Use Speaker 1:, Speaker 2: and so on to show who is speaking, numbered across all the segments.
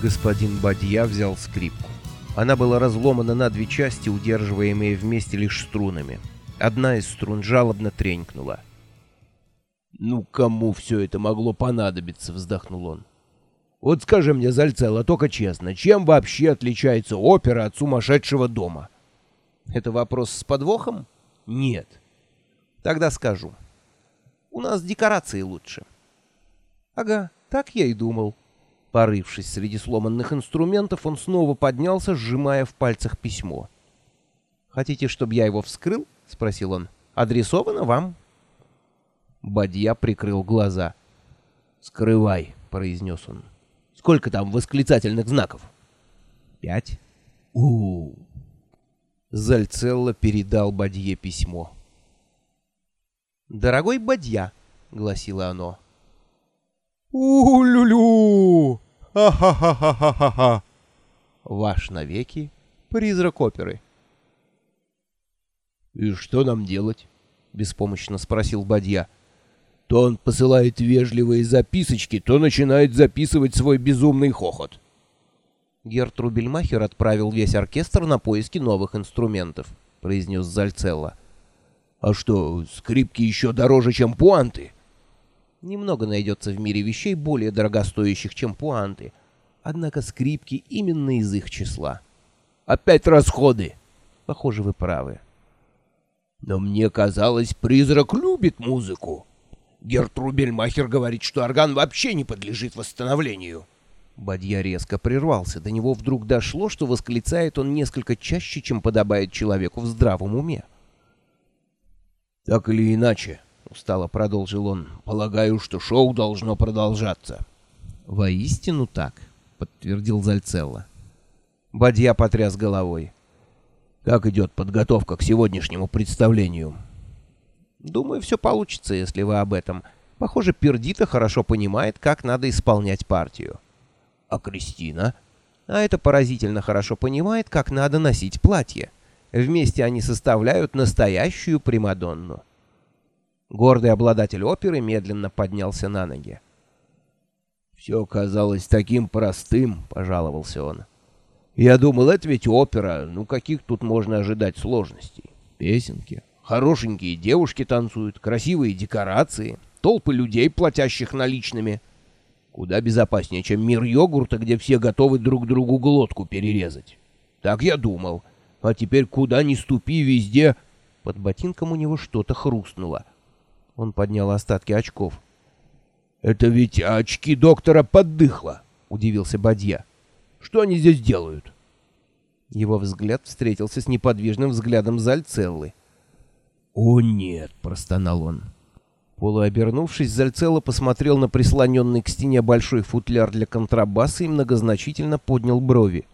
Speaker 1: Господин Бадья взял скрипку. Она была разломана на две части, удерживаемые вместе лишь струнами. Одна из струн жалобно тренькнула.
Speaker 2: «Ну, кому все это могло понадобиться?» — вздохнул он. «Вот скажи мне, Зальцело, только честно, чем вообще отличается опера от сумасшедшего дома?»
Speaker 1: «Это вопрос с подвохом?»
Speaker 2: «Нет».
Speaker 1: «Тогда скажу. У нас декорации лучше». «Ага, так я и думал». Порывшись среди сломанных инструментов, он снова поднялся, сжимая в пальцах письмо. «Хотите, чтобы я его вскрыл?» — спросил он. «Адресовано вам».
Speaker 2: Бадья прикрыл глаза. «Скрывай», — произнес он. «Сколько там восклицательных знаков?»
Speaker 1: «Пять».
Speaker 2: у, -у, -у.
Speaker 1: Зальцелло передал Бадье письмо. «Дорогой Бадья», — гласило оно, —
Speaker 2: «У-лю-лю! Ха-ха-ха-ха-ха-ха!»
Speaker 1: Ваш навеки призрак оперы.
Speaker 2: «И что нам делать?» — беспомощно спросил Бадья.
Speaker 1: «То он посылает вежливые записочки, то начинает записывать свой безумный хохот». Герт Рубельмахер отправил весь оркестр на поиски новых инструментов, — произнес Зальцелло.
Speaker 2: «А что, скрипки еще дороже, чем пуанты?»
Speaker 1: Немного найдется в мире вещей более дорогостоящих, чем пуанты. Однако скрипки именно из их числа.
Speaker 2: Опять расходы.
Speaker 1: Похоже, вы правы.
Speaker 2: Но мне казалось, призрак любит музыку. Гертрубельмахер говорит, что орган вообще не подлежит восстановлению.
Speaker 1: Бадья резко прервался. До него вдруг дошло, что восклицает он несколько чаще, чем подобает человеку в здравом уме.
Speaker 2: Так или иначе, — устало продолжил он. «Полагаю, что шоу должно продолжаться».
Speaker 1: «Воистину так», — подтвердил Зальцелло. Бадья потряс головой.
Speaker 2: «Как идет подготовка к сегодняшнему представлению?»
Speaker 1: «Думаю, все получится, если вы об этом. Похоже, Пердита хорошо понимает, как надо исполнять партию».
Speaker 2: «А Кристина?»
Speaker 1: «А это поразительно хорошо понимает, как надо носить платье. Вместе они составляют настоящую Примадонну». Гордый обладатель оперы медленно поднялся на ноги.
Speaker 2: «Все казалось таким простым», — пожаловался он. «Я думал, это ведь опера, ну каких тут можно ожидать сложностей? Песенки, хорошенькие девушки танцуют, красивые декорации, толпы людей, платящих наличными. Куда безопаснее, чем мир йогурта, где все готовы друг другу глотку перерезать. Так я думал. А теперь куда ни ступи, везде...»
Speaker 1: Под ботинком у него что-то хрустнуло — он поднял остатки очков.
Speaker 2: «Это ведь очки доктора поддыхло», — удивился Бадья. «Что они здесь делают?»
Speaker 1: Его взгляд встретился с неподвижным взглядом Зальцеллы.
Speaker 2: «О нет!» — простонал он.
Speaker 1: Полуобернувшись, Зальцелло посмотрел на прислоненный к стене большой футляр для контрабаса и многозначительно поднял брови.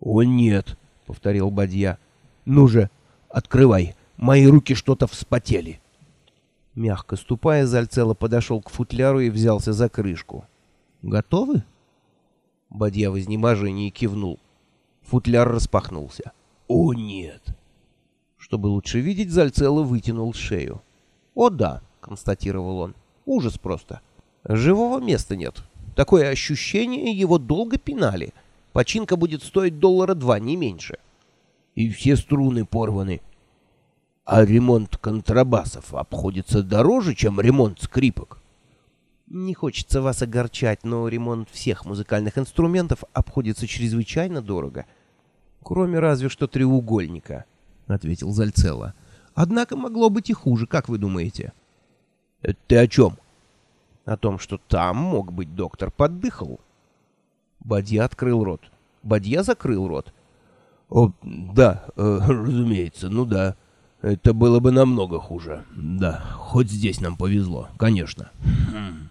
Speaker 2: «О нет!» — повторил Бадья. «Ну же, открывай! Мои руки что-то вспотели!»
Speaker 1: Мягко ступая, Зальцело подошел к футляру и взялся за крышку. «Готовы?» Бадья в изнеможении кивнул. Футляр распахнулся.
Speaker 2: «О, нет!»
Speaker 1: Чтобы лучше видеть, Зальцело вытянул шею. «О, да!» — констатировал он. «Ужас просто. Живого места нет. Такое ощущение, его долго пинали. Починка будет стоить доллара два, не меньше».
Speaker 2: «И все струны порваны», а ремонт контрабасов обходится дороже, чем ремонт скрипок?
Speaker 1: Не хочется вас огорчать, но ремонт всех музыкальных инструментов обходится чрезвычайно дорого. Кроме разве что треугольника, — ответил Зальцелло. Однако могло быть и хуже, как вы думаете?
Speaker 2: — Это ты о чем?
Speaker 1: — О том, что там мог быть доктор поддыхал. Бадья открыл рот. Бадья закрыл рот.
Speaker 2: — О, да, э, разумеется, ну да. — это было бы намного хуже. Да, хоть здесь нам повезло, конечно. Хм.